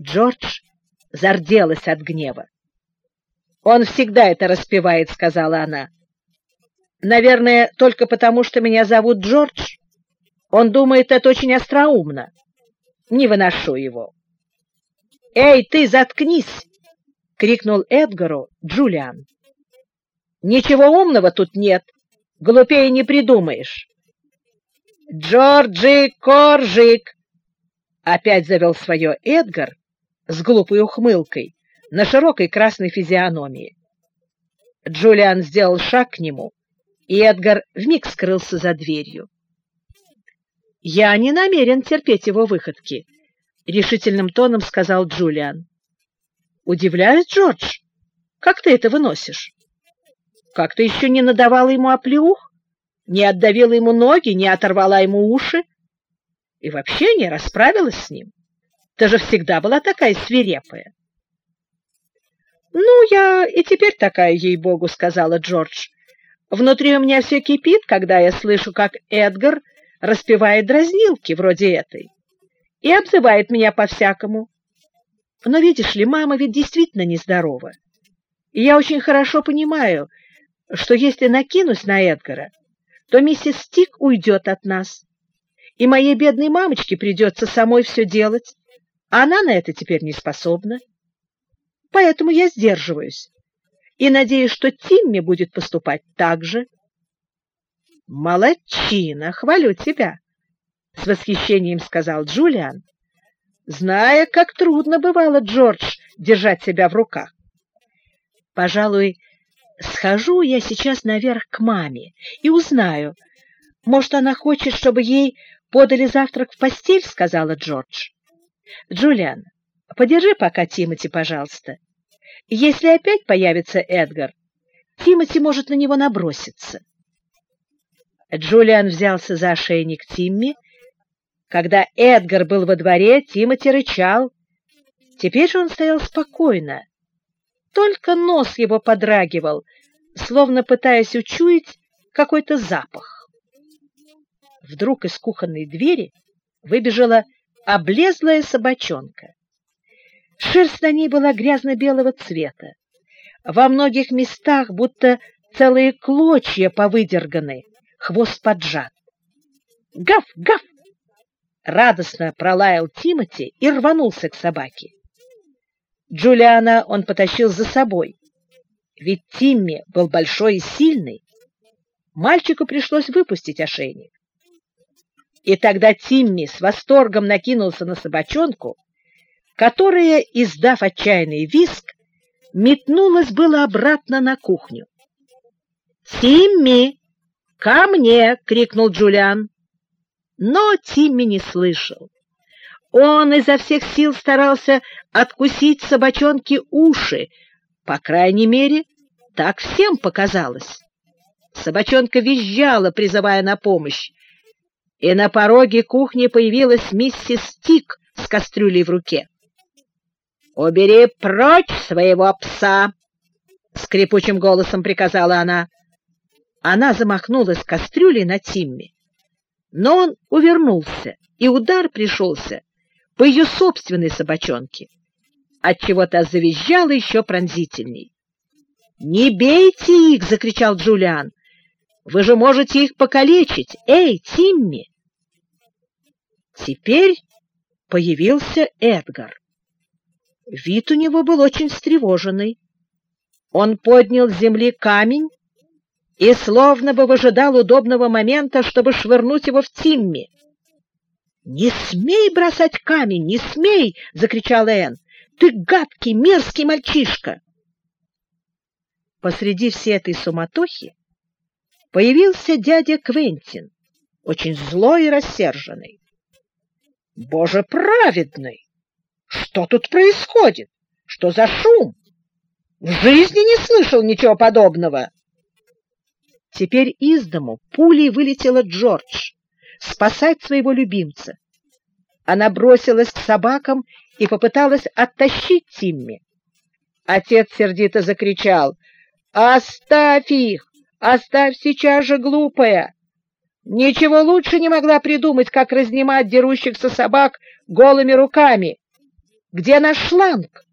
Джордж зарделась от гнева. «Он всегда это распевает», — сказала она. «Наверное, только потому, что меня зовут Джордж. Он думает, это очень остроумно. Не выношу его». «Эй, ты, заткнись!» — крикнул Эдгару Джулиан. «Ничего умного тут нет. Глупее не придумаешь». «Джорджи Коржик!» Опять завел свое Эдгар с глупой ухмылкой на широкой красной физиономии. Джулиан сделал шаг к нему, и Эдгар вмиг скрылся за дверью. «Я не намерен терпеть его выходки», — решительным тоном сказал Джулиан. «Удивляюсь, Джордж, как ты это выносишь? Как ты еще не надавала ему оплеух, не отдавила ему ноги, не оторвала ему уши и вообще не расправилась с ним? Ты же всегда была такая свирепая». «Ну, я и теперь такая, ей-богу», — сказала Джордж. «Внутри у меня все кипит, когда я слышу, как Эдгар распевает дразнилки вроде этой и обзывает меня по-всякому. Но видишь ли, мама ведь действительно нездорова. И я очень хорошо понимаю, что если накинусь на Эдгара, то миссис Стик уйдет от нас, и моей бедной мамочке придется самой все делать, а она на это теперь не способна. Поэтому я сдерживаюсь и надеюсь, что Тимми будет поступать так же. Молодчина, хвалю тебя, с восхищением сказал Джулиан, зная, как трудно бывало Джордж держать себя в руках. Пожалуй, схожу я сейчас наверх к маме и узнаю. Может, она хочет, чтобы ей подали завтрак в постель, сказала Джордж. Джулиан, подержи пока Тимати, пожалуйста. Если опять появится Эдгар, Тимати может на него наброситься. Джулиан взялся за ошейник Тимми. Когда Эдгар был во дворе, Тимати рычал. Теперь же он стоял спокойно. Только нос его подрагивал, словно пытаясь учуять какой-то запах. Вдруг из кухонной двери выбежала облезлая собачонка. Шерсть на ней была грязно-белого цвета. Во многих местах будто целые клочья повыдерганы хвост поджат. «Гав! Гав!» Радостно пролаял Тимати и рванулся к собаке. Джулиана он потащил за собой, ведь Тимми был большой и сильный. Мальчику пришлось выпустить ошейник. И тогда Тимми с восторгом накинулся на собачонку, которая, издав отчаянный визг, метнулась было обратно на кухню. «Тимми!» «Ко мне!» — крикнул Джулиан. Но Тимми не слышал. Он изо всех сил старался откусить собачонке уши. По крайней мере, так всем показалось. Собачонка визжала, призывая на помощь. И на пороге кухни появилась миссис Стик с кастрюлей в руке. «Убери прочь своего пса!» — скрипучим голосом приказала она. Она замахнулась кастрюлей на Тимми, но он увернулся, и удар пришелся по ее собственной собачонке, отчего та завизжала еще пронзительней. «Не бейте их!» — закричал Джулиан. «Вы же можете их покалечить! Эй, Тимми!» Теперь появился Эдгар. Вид у него был очень встревоженный. Он поднял с земли камень и словно бы выжидал удобного момента, чтобы швырнуть его в Тимми. «Не смей бросать камень, не смей!» — закричала Энн. «Ты гадкий, мерзкий мальчишка!» Посреди всей этой суматохи появился дядя Квентин, очень злой и рассерженный. «Боже праведный! Что тут происходит? Что за шум? В жизни не слышал ничего подобного!» Теперь из дому пулей вылетела Джордж спасать своего любимца. Она бросилась к собакам и попыталась оттащить Тимми. Отец сердито закричал «Оставь их! Оставь сейчас же, глупая!» Ничего лучше не могла придумать, как разнимать дерущихся собак голыми руками. Где наш шланг?